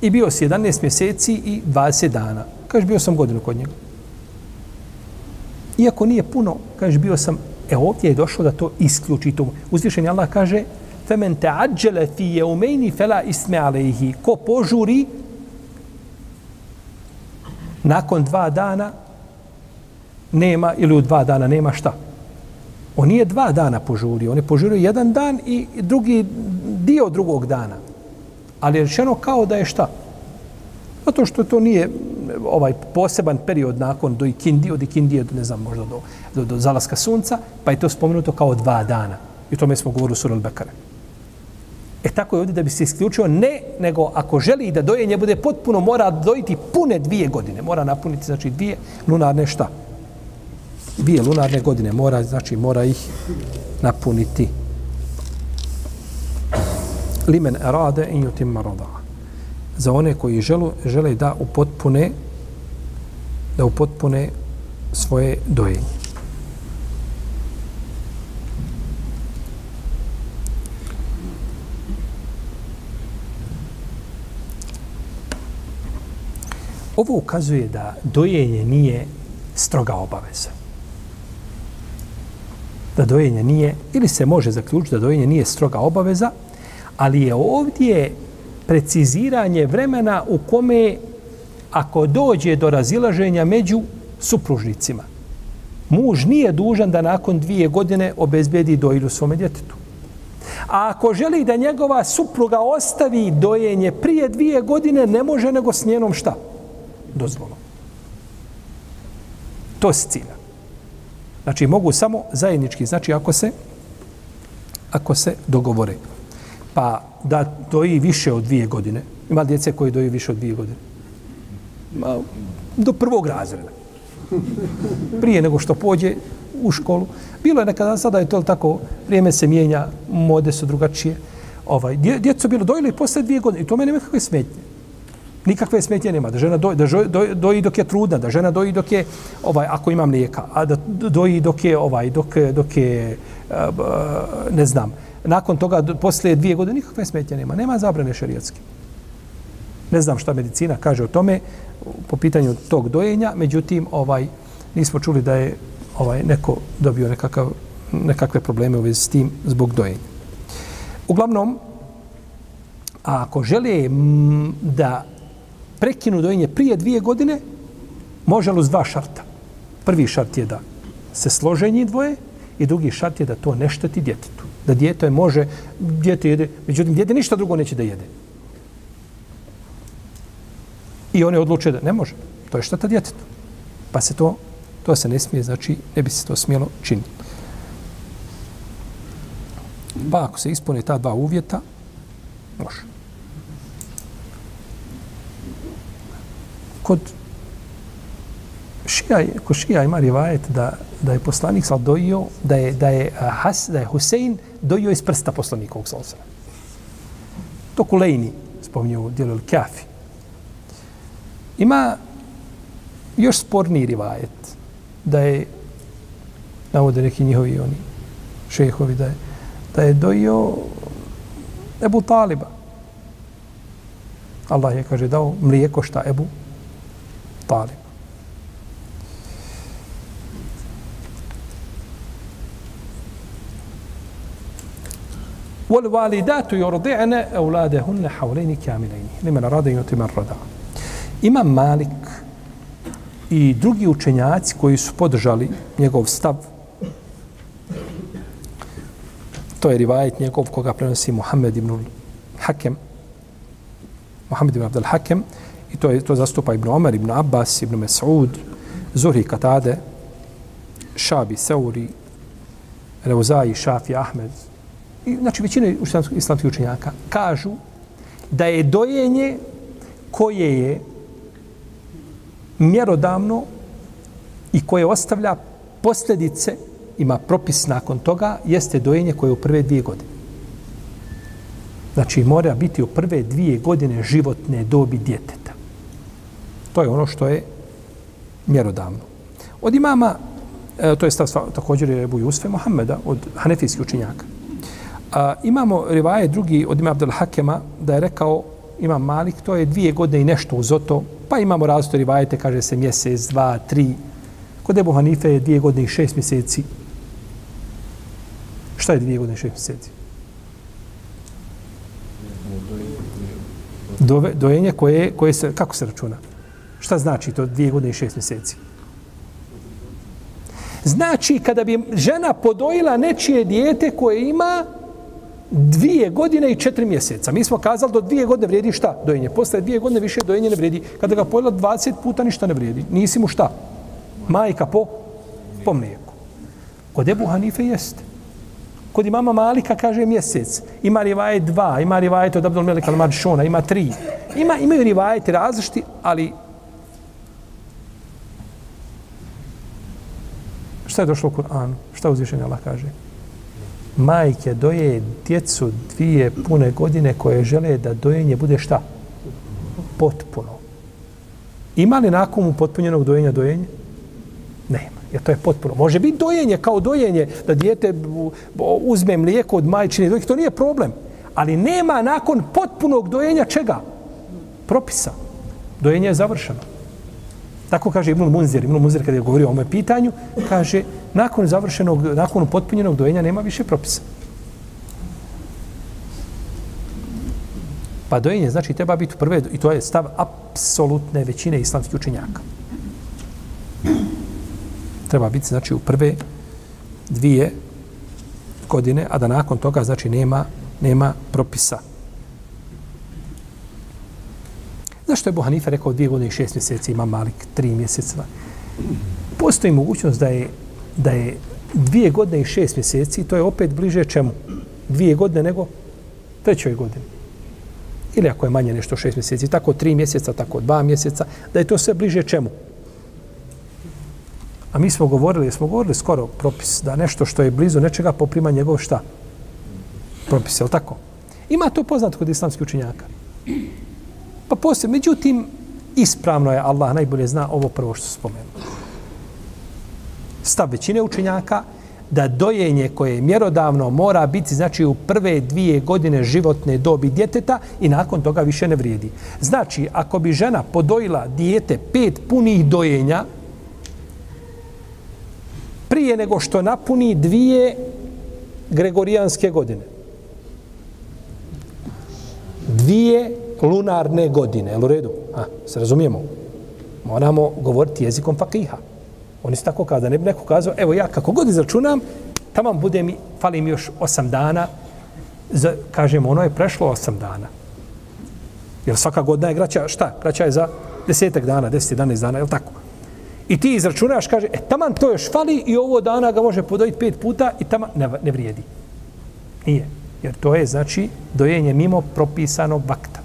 I bio si 11 mjeseci i 20 dana. Kaže, bio sam godinu kod njega. Iako nije puno, kaže, bio sam, e ovdje je došlo da to isključi. To. Uzvišen Allah kaže, femen te ađele fi je umejni fela isme alejhi. Ko požuri, nakon dva dana, nema, ili u dva dana nema šta? On nije dva dana požurio, on je požurio jedan dan i drugi dio drugog dana. Ali je rečeno kao da je šta? Zato što to nije ovaj poseban period nakon do ikindi, od ikindije, ne znam, možda do, do, do zalaska sunca, pa je to spomenuto kao dva dana. I tome smo govorili u Surul Bekare. E tako je ovdje da bi se isključio ne, nego ako želi da dojenje bude potpuno, mora dojiti pune dvije godine. Mora napuniti, znači, dvije lunarne šta? Dvije lunarne godine. Mora, znači, mora ih napuniti limen arade in yutim marada. Za one koji želu, žele da upotpune da upotpune svoje dojenje. Ovo ukazuje da dojenje nije stroga obaveza. Da dojenje nije, ili se može zaključiti da dojenje nije stroga obaveza, ali je ovdje preciziranje vremena u kome ako dođe do razilaženja među supružnicima, muž nije dužan da nakon dvije godine obezbedi dojilju svome djetetu. A ako želi da njegova supruga ostavi dojenje prije dvije godine, ne može nego s njenom šta? Dozvolom. To se cilja. Znači, mogu samo zajednički, znači ako se ako se dogovore pa da doji više od dvije godine. Ima djece koji doji više od dvije godine. Do prvog razreda. Prije nego što pođe u školu. Bilo je nekada, sada je to tako, vrijeme se mijenja, mode su drugačije. Ovaj, djeco bilo dojili posle dvije godine i to mene nekakve smetnje. Nikakve smetnje nema. Da žena doji, da doji, doji dok je trudna, da žena doji dok je, ovaj, ako ima mlijeka, a da doji dok je, ovaj, dok, dok je, ne znam, nakon toga, posle dvije godine, nikakve smetnje nema. Nema zabrane šarijatske. Ne znam šta medicina kaže o tome po pitanju tog dojenja, međutim, ovaj nismo čuli da je ovaj neko dobio nekakav, nekakve probleme u vezi s tim zbog dojenja. Uglavnom, a ako žele mm, da prekinu dojenje prije dvije godine, može li uz dva šarta. Prvi šart je da se slože njih dvoje i drugi šart je da to ne šteti djetetu. Da djete može, djete jede, međutim, djete ništa drugo neće da jede. I one odluče da ne može. To je šteta djetetu. Pa se to, to se ne smije, znači, ne bi se to smjelo činiti. Pa ako se ispune ta dva uvjeta, može. Kod šija, kod šija ima rivajet da, da je poslanik sal dojio, da je, da je, Has, da je Husein dojio iz prsta poslanikovog sal To Kulejni spominje u dijelu Kafi. Ima još sporni rivajet da je navode neki njihovi oni šehovi da je da je dojio Ebu Taliba. Allah je, kaže, dao mlijeko šta Ebu Talib. والوالدات يرضعن أولادهن حولين كاملين لمن أراد أن يتم الرضا Imam Malik i drugi učenjaci koji su podržali njegov stav To je rivajet njegov koga prenosi Muhammed ibn Hakem. Muhammed ibn Abdel Hakem. I to, je, to zastupa Ibn Omer, Ibn Abbas, Ibn Mes'ud, Zuhri Katade, Šabi, Seuri, Reuzaji, Šafi, Ahmed. I, znači, većina islamskih učenjaka kažu da je dojenje koje je mjerodavno i koje ostavlja posljedice ima propis nakon toga, jeste dojenje koje je u prve dvije godine. Znači, mora biti u prve dvije godine životne dobi djeteta. To je ono što je mjerodavno. Od imama, e, to je stav također je Ebu Jusfe Mohameda, od hanefijskih učinjaka. A, imamo rivaje drugi od ima Abdel Hakema, da je rekao imam Malik, to je dvije godine i nešto uz to, pa imamo različite rivajete, kaže se mjesec, dva, tri. Kod Ebu Hanife je dvije godine i šest mjeseci, Šta je dvije godine i šest mjeseci? Dove, dojenje koje, koje se, kako se računa? Šta znači to dvije godine i šest mjeseci? Znači, kada bi žena podojila nečije dijete koje ima dvije godine i četiri mjeseca. Mi smo kazali do dvije godine vrijedi šta? Dojenje. Posle dvije godine više dojenje ne vrijedi. Kada ga pojela 20 puta ništa ne vrijedi. Nisi mu šta? Majka po, po mlijeku. Kod Ebu Hanife jeste. Kod imama Malika kaže mjesec. Ima rivaje dva, ima rivaje od Abdul Melik al ima tri. Ima, imaju rivajete različiti, ali Šta je došlo u Kur'anu? Šta uzvišenje Allah kaže? Majke doje djecu dvije pune godine koje žele da dojenje bude šta? Potpuno. Ima li nakon upotpunjenog dojenja dojenje? Nema. Jer to je potpuno. Može biti dojenje kao dojenje da dijete uzme mlijeko od majčine dojke. To nije problem. Ali nema nakon potpunog dojenja čega? Propisa. Dojenje je završeno. Tako kaže Ibn Munzir. Ibn Munzir kada je govorio o ovome pitanju, kaže nakon završenog, nakon potpunjenog dojenja nema više propisa. Pa dojenje znači treba biti prve, i to je stav apsolutne većine islamskih učenjaka treba biti znači u prve dvije godine, a da nakon toga znači nema nema propisa. Zašto je Buhanife rekao dvije godine i šest mjeseci, ima Malik tri mjeseca? Postoji mogućnost da je, da je dvije godine i šest mjeseci, to je opet bliže čemu? Dvije godine nego trećoj godini. Ili ako je manje nešto šest mjeseci, tako tri mjeseca, tako dva mjeseca, da je to sve bliže čemu? A mi smo govorili, smo govorili skoro propis da nešto što je blizu nečega poprima njegov šta? Propis, je li tako? Ima to poznato kod islamskih učenjaka. Pa poslije, međutim, ispravno je, Allah najbolje zna ovo prvo što spomenu. Stav većine učenjaka da dojenje koje je mjerodavno mora biti znači u prve dvije godine životne dobi djeteta i nakon toga više ne vrijedi. Znači, ako bi žena podojila dijete pet punih dojenja, prije nego što napuni dvije gregorijanske godine. dvije lunarne godine. Jel u redu? A, se razumijemo? Moramo govoriti jezikom fakiha. Oni su tako kada ne bi neko kazao, evo ja kako god izračunam, tamo bude mi, fali mi još osam dana, za, kažem, ono je prešlo osam dana. Jer svaka godina je graća, šta? Graća je za desetak dana, deset, danes dana, je tako? I ti izračunaš, kaže, e, taman to još fali i ovo dana ga može podojiti pet puta i tamo ne, ne vrijedi. Nije. Jer to je, znači, dojenje mimo propisanog vakta.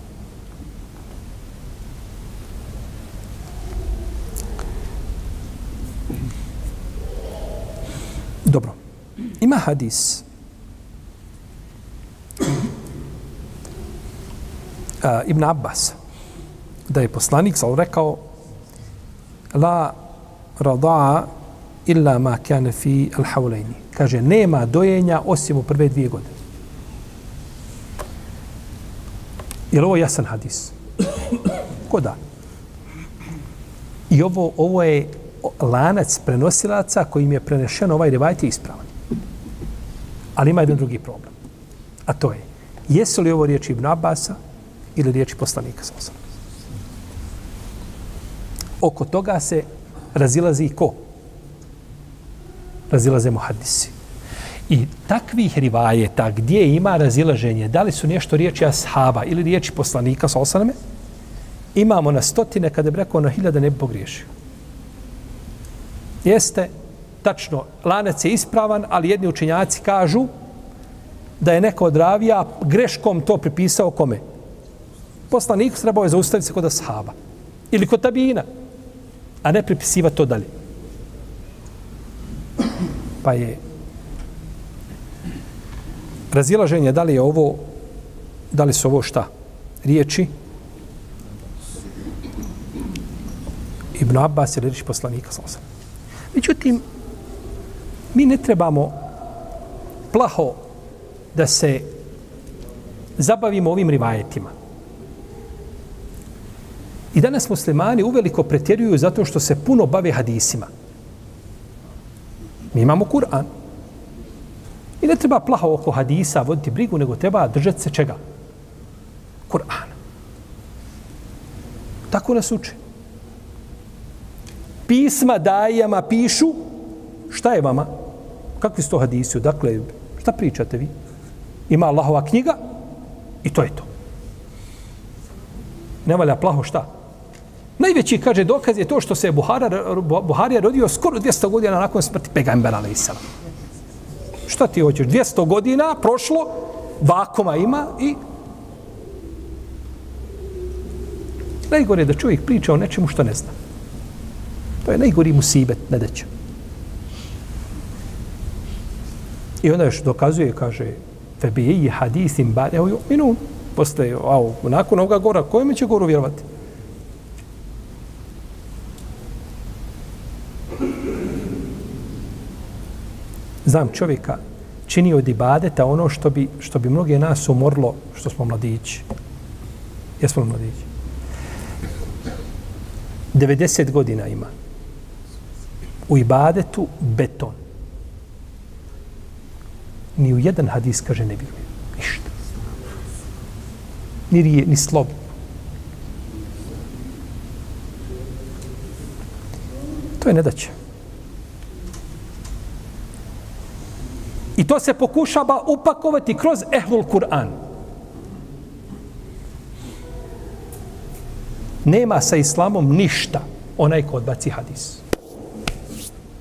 Dobro. Ima hadis. A, Ibn Abbas. Da je poslanik sal rekao la rada'a illa ma kane fi al hawlejni. Kaže, nema dojenja osim u prve dvije godine. Je ovo jasan hadis? Ko da? I ovo, ovo je lanac prenosilaca kojim je prenešen ovaj rivajt je ispravan. Ali ima jedan drugi problem. A to je, jesu li ovo riječi Ibn Abasa ili riječi poslanika sa Oko toga se razilazi i ko? Razilaze muhadisi. I takvih rivajeta gdje ima razilaženje, da li su nešto riječi ashaba ili riječi poslanika sa osaname, imamo na stotine, kada bi rekao na hiljada, ne bi pogriješio. Jeste, tačno, lanac je ispravan, ali jedni učinjaci kažu da je neko od ravija greškom to pripisao kome? Poslanik trebao je zaustaviti se kod ashaba. Ili kod tabijina. A ne pripisiva to dalje. Pa je razilaženje da li je ovo da li su ovo šta? Riječi Ibn Abbas je riječi poslanika sa Međutim, mi ne trebamo plaho da se zabavimo ovim rivajetima. I danas muslimani uveliko pretjeruju zato što se puno bave hadisima. Mi imamo Kur'an. I ne treba plaho oko hadisa voditi brigu, nego treba držati se čega? Kur'ana. Tako nas uči. Pisma dajama pišu, šta je vama? Kakvi su to hadisi? Dakle, šta pričate vi? Ima Allahova knjiga i to je to. Ne valja plaho šta? Najveći, kaže, dokaz je to što se Buhara, Buharija rodio skoro 200 godina nakon smrti Pegambera, ali islam. Šta ti hoćeš? 200 godina prošlo, vakoma ima i najgore je da čovjek priča o nečemu što ne zna. To je najgori musibet, ne deće. I onda još dokazuje, kaže, febije hadisim ba'de evo, minun, posle, au, nakon ovoga gora, kojem će goru vjerovati? znam čovjeka čini od ibadeta ono što bi, što bi mnoge nas umorlo što smo mladići. Jesmo mladići? 90 godina ima. U ibadetu beton. Ni u jedan hadis kaže ne vjeruje. Ništa. Ni rije, ni slob. To je nedaće. I to se pokušava upakovati kroz ehlul Kur'an. Nema sa islamom ništa onaj ko odbaci hadis.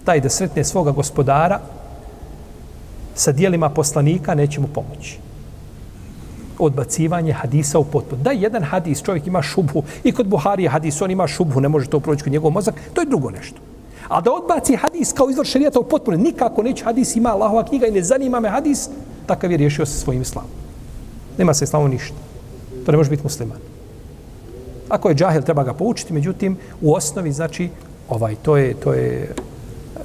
Taj da sretne svoga gospodara sa dijelima poslanika neće mu pomoći. Odbacivanje hadisa u potpuno. Da jedan hadis, čovjek ima šubhu i kod Buharije hadis, on ima šubhu, ne može to proći kod njegov mozak, to je drugo nešto. A da odbaci hadis kao izvor šarijata u potpuno, nikako neće hadis ima Allahova knjiga i ne zanima me hadis, takav je riješio se svojim islamom. Nema se islamom ništa. To ne može biti musliman. Ako je džahil, treba ga poučiti, međutim, u osnovi, znači, ovaj, to je, to je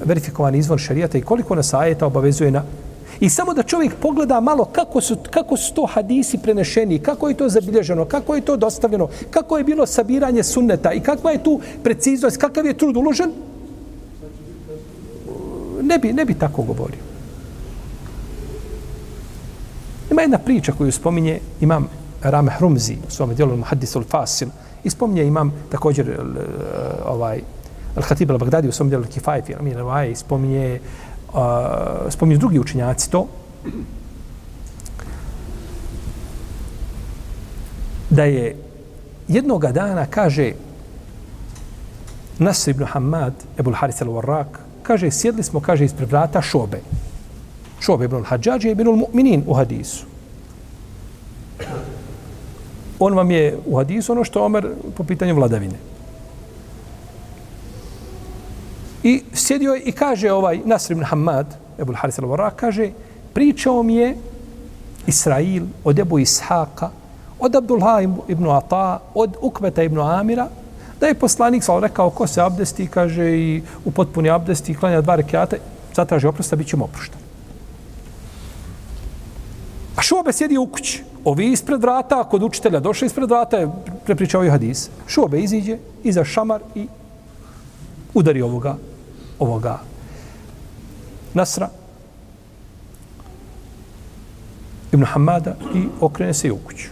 verifikovan izvor šarijata i koliko nas ajeta obavezuje na I samo da čovjek pogleda malo kako su, kako su to hadisi prenešeni, kako je to zabilježeno, kako je to dostavljeno, kako je bilo sabiranje sunneta i kakva je tu preciznost, kakav je trud uložen, ne bi, ne bi tako govorio. Ima jedna priča koju spominje imam Rame Hrumzi u svom dijelu Muhaddis al-Fasil i spominje imam također eh, ovaj Al-Khatib al-Baghdadi u svom djelu Kifaj fi Amin al spominje uh, spominje drugi učinjaci to da je jednoga dana kaže Nasr ibn Hamad, Ebul Haris al-Warraq, kaže, sjedli smo, kaže, ispred vrata šobe. Šobe ibn al-Hadžađe ibn al-Mu'minin u hadisu. On vam je u hadisu ono što Omer po pitanju vladavine. I sjedio je i kaže ovaj Nasr ibn Hamad, Ebul Haris al-Vara, kaže, pričao mi je Israil od Ebu Ishaqa, od Abdullah ibn Ata, od Ukveta ibn Amira, da je poslanik sal rekao ko se abdesti, kaže i u potpuni abdesti i klanja dva rekiata, zatraži oprosta, bit ćemo oprošteni. A šobe sjedi u kući. Ovi ispred vrata, kod učitelja došli ispred vrata, je prepričao i hadis. Šobe iziđe, iza šamar i udari ovoga, ovoga Nasra, Ibn Hamada i okrene se i u kuću.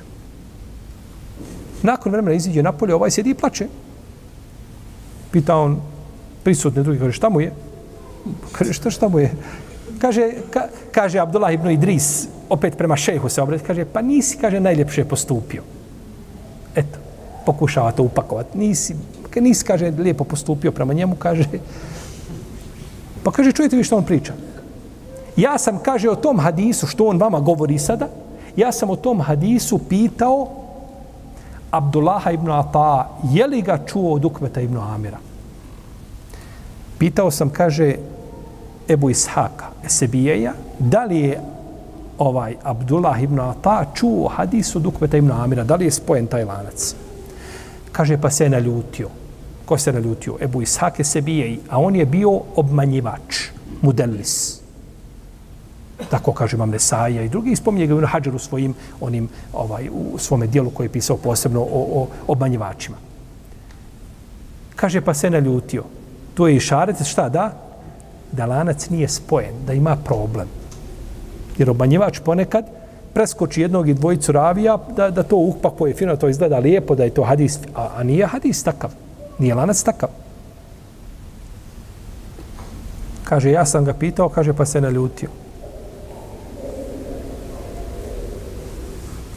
Nakon vremena iziđe napolje, ovaj sjedi i plače. Pita on prisutne drugi, kaže, šta mu je? Kaže, šta, šta mu je? Kaže, ka, kaže Abdullah ibn Idris, opet prema šehu se obrati, kaže, pa nisi, kaže, najljepše postupio. Eto, pokušava to upakovati. Nisi, nisi, kaže, lijepo postupio prema njemu, kaže. Pa kaže, čujete vi što on priča? Ja sam, kaže, o tom hadisu, što on vama govori sada, ja sam o tom hadisu pitao Abdullaha ibn Ata, je li ga čuo od Ukveta ibn Amira? Pitao sam, kaže, Ebu Ishaka, Esebijeja, da li je ovaj Abdullah ibn Ata čuo hadis od Ukveta ibn Amira, da li je spojen taj lanac? Kaže, pa se je naljutio. Ko se naljutio? Ebu Ishak Esebijeji, a on je bio obmanjivač, mudellis tako kaže Imam Nesaja i drugi, spominje ga Ibn u svojim, onim, ovaj, u svome dijelu koji je pisao posebno o, o obmanjivačima. Kaže, pa se naljutio. To je i šaret, šta da? Da lanac nije spojen, da ima problem. Jer obmanjivač ponekad preskoči jednog i dvojicu ravija da, da to uhpakuje fino, to izgleda lijepo, da je to hadis, a, a nije hadis takav. Nije lanac takav. Kaže, ja sam ga pitao, kaže, pa se naljutio.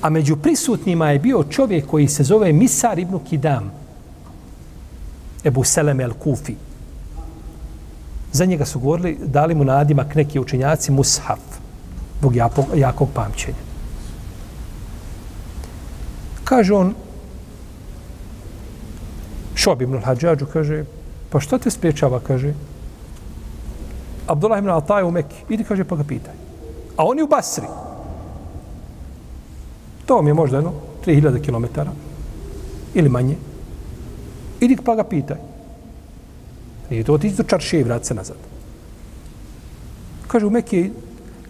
A među prisutnima je bio čovjek koji se zove Misar ibn Kidam. Ebu Selem el Kufi. Za njega su govorili, dali mu nadimak neki učenjaci Mushaf, zbog jakog pamćenja. Kaže on, Šob ibn al-Hadžađu kaže, pa što te spriječava, kaže, Abdullah ibn Altaj u Mekki, idi, kaže, pa ga pitaj. A on je u Basri. To mi je možda jedno 3000 km ili manje. Idi pa ga pitaj. I to otići do čaršije i vrati se nazad. Kaže, u Mekije,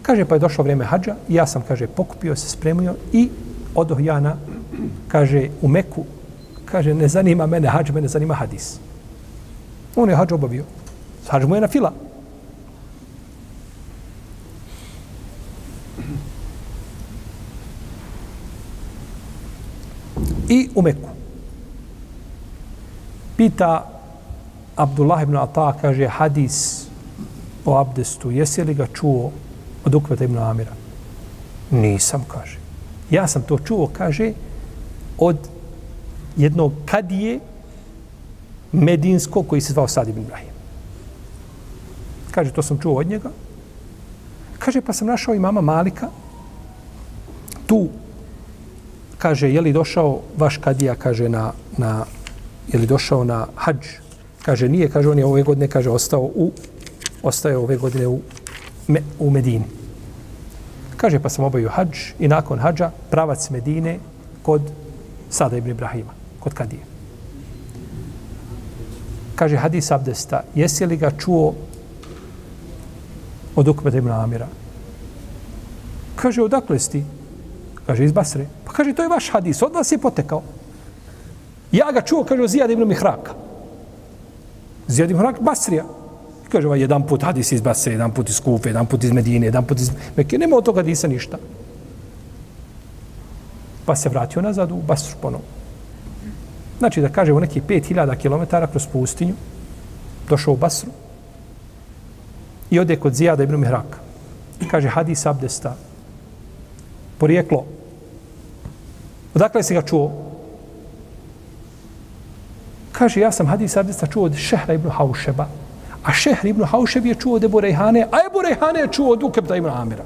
kaže, pa je došlo vrijeme hađa, ja sam, kaže, pokupio se, spremio i odoh ja na, kaže, u Meku, kaže, ne zanima mene hađ, mene zanima hadis. On je hađ obavio. Hađ mu je na fila. i u Meku. Pita Abdullah ibn Ata, kaže, hadis o abdestu, jesi li ga čuo od Ukveta ibn Amira? Nisam, kaže. Ja sam to čuo, kaže, od jednog kadije medinsko koji se zvao Sad ibn Ibrahim. Kaže, to sam čuo od njega. Kaže, pa sam našao i mama Malika tu kaže, je li došao vaš kadija, kaže, na, na, je li došao na hađ? Kaže, nije, kaže, on je ove godine, kaže, ostao u, ostaje ove godine u, me, u Medini. Kaže, pa sam obavio hađ i nakon hađa pravac Medine kod Sada ibn Ibrahima, kod Kadije. Kaže, hadis abdesta, jesi li ga čuo od Ukbeta ibn Amira? Kaže, odakle si ti? Kaže, iz Basre. Pa kaže, to je vaš hadis, od vas je potekao. Ja ga čuo, kaže, Zijad ibn Mihraka. Zijad ibn Mihraka, Basrija. Kaže, ovaj, jedan put hadis iz Basre, jedan put iz Kufe, jedan put iz Medine, jedan put iz Mekke. Nema od toga hadisa ništa. Pa se vratio nazad u Basru ponovo. Znači da kažemo neki 5000 km kroz pustinju, došao u Basru i ode kod Zijada ibn Mihraka. Kaže hadis abdesta. Porijeklo. Odakle si ga čuo? Kaže, ja sam hadis abdesta čuo od Šehra ibn Haušeba. A Šehr ibn Haušeb je čuo od Ebu Rejhane, a Ebu Rejhane je čuo od Ukebda ibn Amira.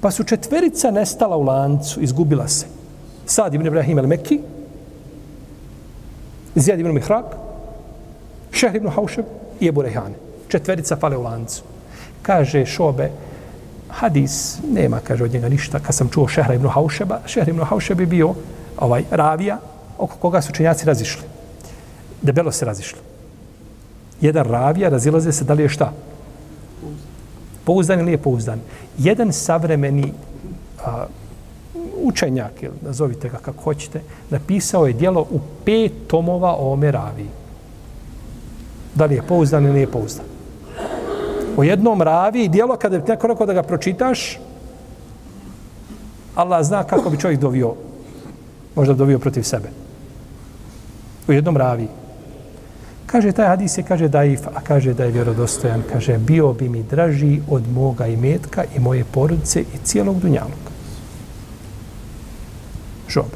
Pa su četverica nestala u lancu, izgubila se. Sad ibn Ibrahim el Mekki, Zijad ibn Mihrak, Šehr ibn Haušeb i Ebu Rehane. Četverica fale u lancu. Kaže Šobe, hadis, nema, kaže od njega ništa. Kad sam čuo Šehra ibn Haušeba, Šehr ibn Haušeb je bio ovaj, ravija oko koga su činjaci razišli. Debelo se razišli. Jedan ravija razilaze se da li je šta? Pouzdan ili je pouzdan. Jedan savremeni a, učenjak, ili nazovite ga kako hoćete, napisao je dijelo u pet tomova o ome raviji. Da li je pouzdan ili nije pouzdan. O jednom ravi dijelo, kada bi neko rekao da ga pročitaš, Allah zna kako bi čovjek dovio, možda dovio protiv sebe. U jednom ravi. Kaže, taj hadis je, kaže, daif, a kaže da je vjerodostojan. Kaže, bio bi mi draži od moga imetka i moje porodice i cijelog dunjaluka. Žob.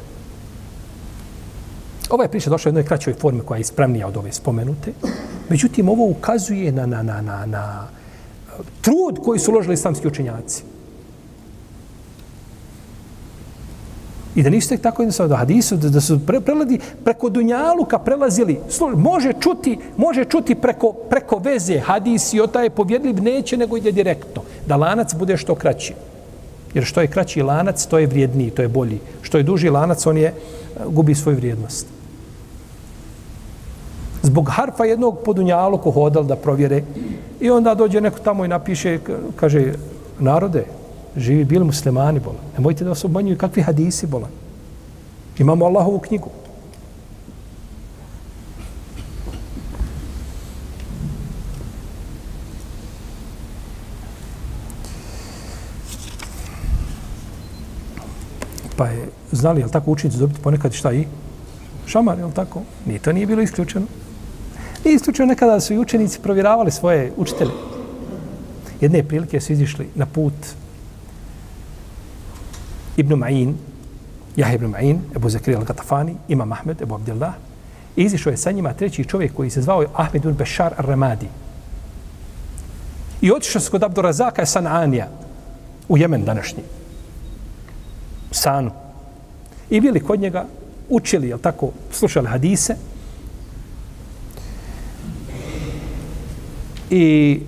Ova je priča došla u jednoj kraćoj formi koja je ispravnija od ove spomenute. Međutim, ovo ukazuje na, na, na, na, na eh, trud koji su uložili islamski učenjaci. I da nisu tek tako jednostavno da hadisu, da, da su pre, preladi preko Dunjaluka prelazili. Služi, može čuti, može čuti preko, preko veze hadis i otaje povjedljiv neće nego ide direktno. Da lanac bude što kraći. Jer što je kraći lanac, to je vrijedniji, to je bolji. Što je duži lanac, on je eh, gubi svoju vrijednost. Zbog harfa jednog podunjalo ko hodal da provjere i onda dođe neko tamo i napiše, kaže, narode, živi bili muslimani bola. Nemojte da vas obmanjuju kakvi hadisi bola. Imamo Allahovu knjigu. Pa je, znali, je tako učenici dobiti ponekad šta i? Šamar, jel tako? Nije to nije bilo isključeno. Nije isključeno nekada su i učenici provjeravali svoje učitelje. Jedne prilike su izišli na put Ibn Ma'in, Jahe ibn Ma'in, Ebu Zakir al-Gatafani, Imam Ahmed, Ebu Abdillah, i izišao je sa njima treći čovjek koji se zvao Ahmed ibn Bešar al-Ramadi. I otišao se kod Abdurazaka i Sananija u Jemen današnji. Sanu. I bili kod njega, učili, jel tako, slušali hadise. I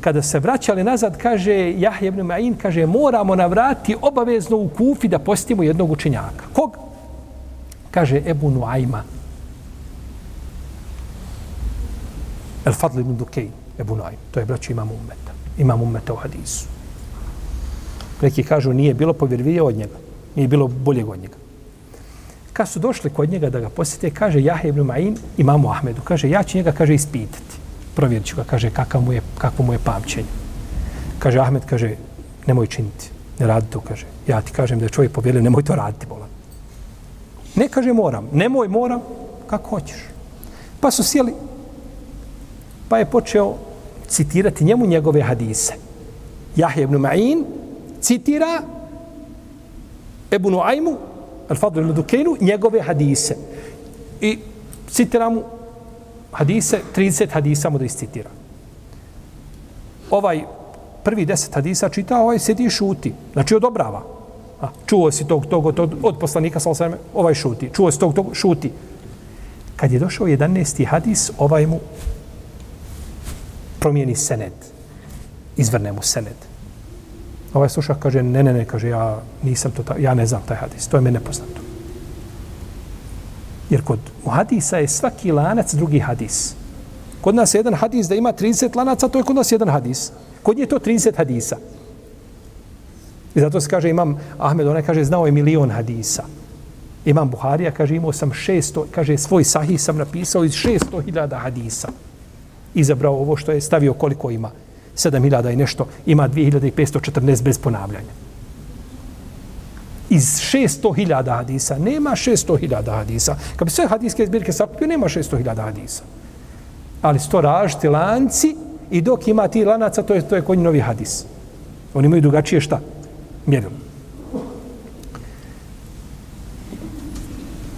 kada se vraćali nazad, kaže Jahje ibn Ma'in, kaže, moramo navrati obavezno u Kufi da postimo jednog učenjaka. Kog? Kaže Ebu Nuajma. El Fadl ibn Dukej, Ebu Nuajma. To je braćo imam umeta. Imam umeta u hadisu. Neki kažu, nije bilo povjerljivije od njega. Nije bilo boljeg od njega. Kad su došli kod njega da ga posjete, kaže Jahe ibn Ma'in imamu Ahmedu. Kaže, ja ću njega, kaže, ispitati provjerit ću ga, kaže, kakav mu je, kakvo mu je pamćenje. Kaže, Ahmed, kaže, nemoj činiti, ne radi to, kaže. Ja ti kažem da je čovjek povjelio, nemoj to raditi, bolan. Ne kaže moram, nemoj moram, kako hoćeš. Pa su sjeli, pa je počeo citirati njemu njegove hadise. Jahje ibn Ma'in citira Ebu Nuaymu, Al-Fadl ibn Dukenu, njegove hadise. I citira mu hadise, 30 hadisa mu da iscitira. Ovaj prvi deset hadisa čita, ovaj sedi i šuti. Znači odobrava. A, čuo si tog, tog, tog od poslanika, sal sveme, ovaj šuti. Čuo si tog, tog, šuti. Kad je došao 11. hadis, ovaj mu promijeni sened. Izvrne mu sened. Ovaj slušak kaže, ne, ne, ne, kaže, ja nisam to, ja ne znam taj hadis. To je mene poznato. Jer kod hadisa je svaki lanac drugi hadis. Kod nas je jedan hadis da ima 30 lanaca, to je kod nas jedan hadis. Kod nje je to 30 hadisa. I zato se kaže, imam Ahmed, onaj kaže, znao je milion hadisa. Imam Buharija, kaže, imao sam 600, kaže, svoj sahih sam napisao iz 600.000 hadisa. Izabrao ovo što je stavio koliko ima. 7000 i nešto, ima 2514 bez ponavljanja. iz 600.000 hadisa. Nema 600.000 hadisa. Kad bi sve hadiske zbirke sakupio, nema 600.000 hadisa. Ali sto različiti lanci i dok ima ti lanaca, to je, to je kod novi hadis. Oni imaju drugačije šta? Mjerilo.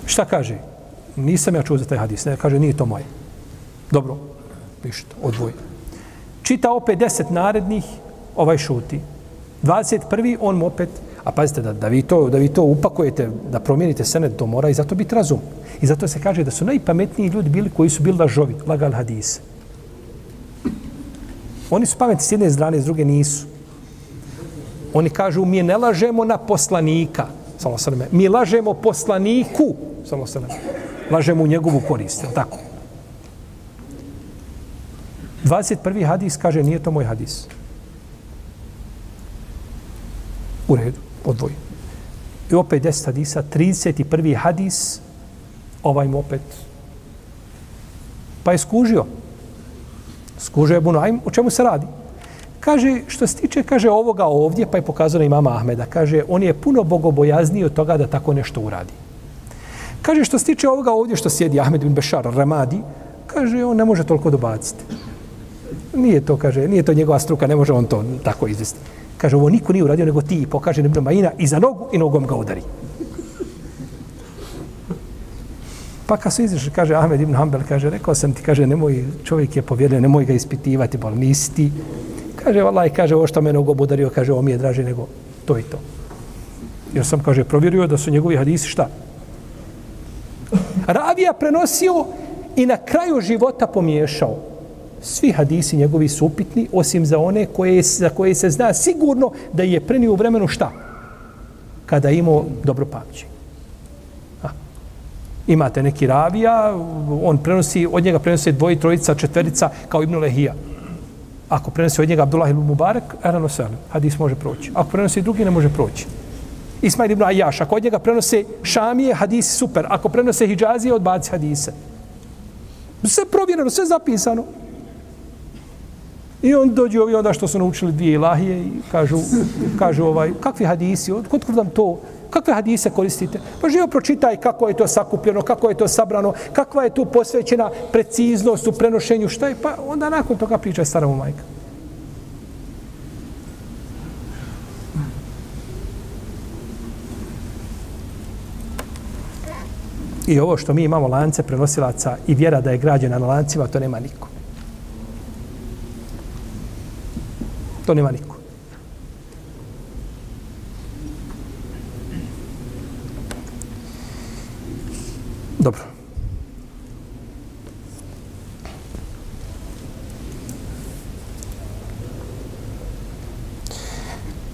Šta kaže? Nisam ja čuo za taj hadis. Ne, kaže, nije to moje. Dobro, ništa, odvoj. Čita opet deset narednih, ovaj šuti. 21. on mu opet, a pazite da, da, vi to, da vi to upakujete, da promijenite senet, to mora i zato biti razum. I zato se kaže da su najpametniji ljudi bili koji su bili lažovi, lagal hadise. Oni su pametni s jedne strane, s druge nisu. Oni kažu, mi ne lažemo na poslanika, samo sveme. Mi lažemo poslaniku, samo sveme. Lažemo u njegovu korist, tako? 21. hadis kaže, nije to moj hadis. U redu, odvoj. I opet 10 hadisa, 31. hadis, ovaj mu opet. Pa je skužio. Skužio je Bunajm, o čemu se radi? Kaže, što se tiče, kaže, ovoga ovdje, pa je pokazano i mama Ahmeda, kaže, on je puno bogobojazniji od toga da tako nešto uradi. Kaže, što se tiče ovoga ovdje, što sjedi Ahmed bin Bešar, Ramadi, kaže, on ne može toliko dobaciti. Nije to, kaže, nije to njegova struka, ne može on to tako izvesti. Kaže, ovo niko nije uradio, nego ti pokaže Ibn Majina i za nogu i nogom ga udari. Pa kad su izišli, kaže Ahmed ibn Hanbel, kaže, rekao sam ti, kaže, nemoj, čovjek je povjeren, nemoj ga ispitivati, bol, nisi ti. Kaže, valaj, kaže, ovo što me nogom udario, kaže, ovo mi je draže nego to i to. Jer sam, kaže, provjerio da su njegovi hadisi šta? Ravija prenosio i na kraju života pomiješao svi hadisi njegovi su upitni, osim za one koje, za koje se zna sigurno da je prenio u vremenu šta? Kada imao dobro pamćenje. Imate neki ravija, on prenosi, od njega prenosi dvoji, trojica, četverica, kao Ibn Lehija. Ako prenosi od njega Abdullah ibn Mubarak, Erano Selim, hadis može proći. Ako prenosi drugi, ne može proći. Ismail ibn Ajaš, ako od njega prenose Šamije, hadisi super. Ako prenose Hidžazije, odbaci hadise. Sve provjereno, sve zapisano. I on dođe ovi onda što su naučili dvije ilahije i kažu, kažu ovaj, kakvi hadisi, kod kod vam to, kakve hadise koristite? Pa živo pročitaj kako je to sakupljeno, kako je to sabrano, kakva je tu posvećena preciznost u prenošenju, šta je, pa onda nakon toga pričaj staramu majka. I ovo što mi imamo lance prenosilaca i vjera da je građena na lancima, to nema niko. To nema niko. Dobro.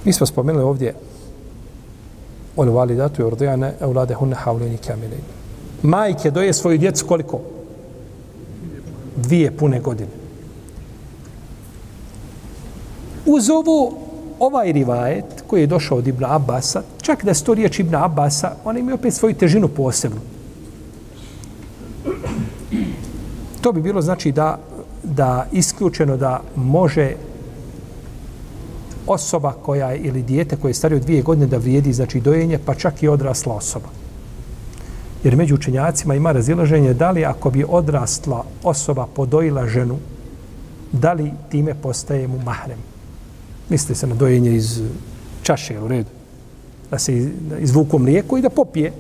Mi smo spomenuli ovdje on validatu i ordejane eulade hunne havleni kamileni. Majke doje svoju djecu koliko? Dvije pune godine uz ovo, ovaj rivajet koji je došao od Ibn Abasa, čak da sto riječ Ibn Abasa, on ima opet svoju težinu posebnu. To bi bilo znači da, da isključeno da može osoba koja je, ili dijete koje je starije od dvije godine da vrijedi znači dojenje, pa čak i odrasla osoba. Jer među učenjacima ima razilaženje da li ako bi odrasla osoba podojila ženu, da li time postaje mu mahrem misli se na dojenje iz čaše, u redu, da se izvuku mlijeko i da popije.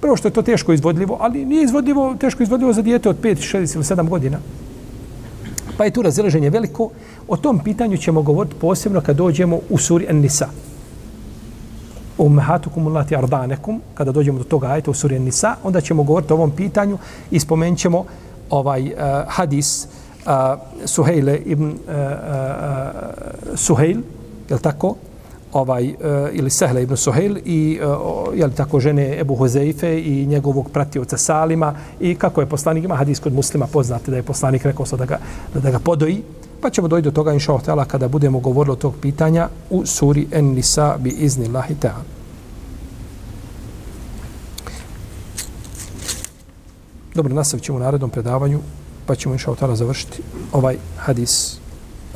Prvo što je to teško izvodljivo, ali nije izvodljivo, teško izvodljivo za dijete od 5, 6 ili 7 godina. Pa je tu razilaženje veliko. O tom pitanju ćemo govoriti posebno kad dođemo u suri An-Nisa. Ummahatukum allati ardanekum, kada dođemo do toga ajta u suri An-Nisa, onda ćemo govoriti o ovom pitanju i spomenut ćemo ovaj uh, hadis uh, a, Suhejle ibn a, a, Suhejl, e, e, e, je tako? Ovaj, uh, ili Sehle ibn Suhejl i uh, je tako žene Ebu Hozeife i njegovog pratioca Salima i kako je poslanik, ima hadis kod muslima poznate da je poslanik rekao da ga, da, da ga podoji, pa ćemo doći do toga inša Allah kada budemo govorili o tog pitanja u suri En Nisa bi iznillahi ta'ala. Dobro, nastavit ćemo u narednom predavanju pa ćemo inša Allah završiti ovaj hadis,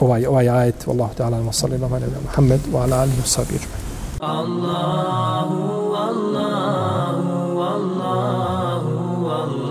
ovaj, ovaj ajet. Wallahu ta'ala, wa sallim, wa muhammed, wa ala alihi, wa sahbihi, Allahu, Allahu, Allahu, Allahu.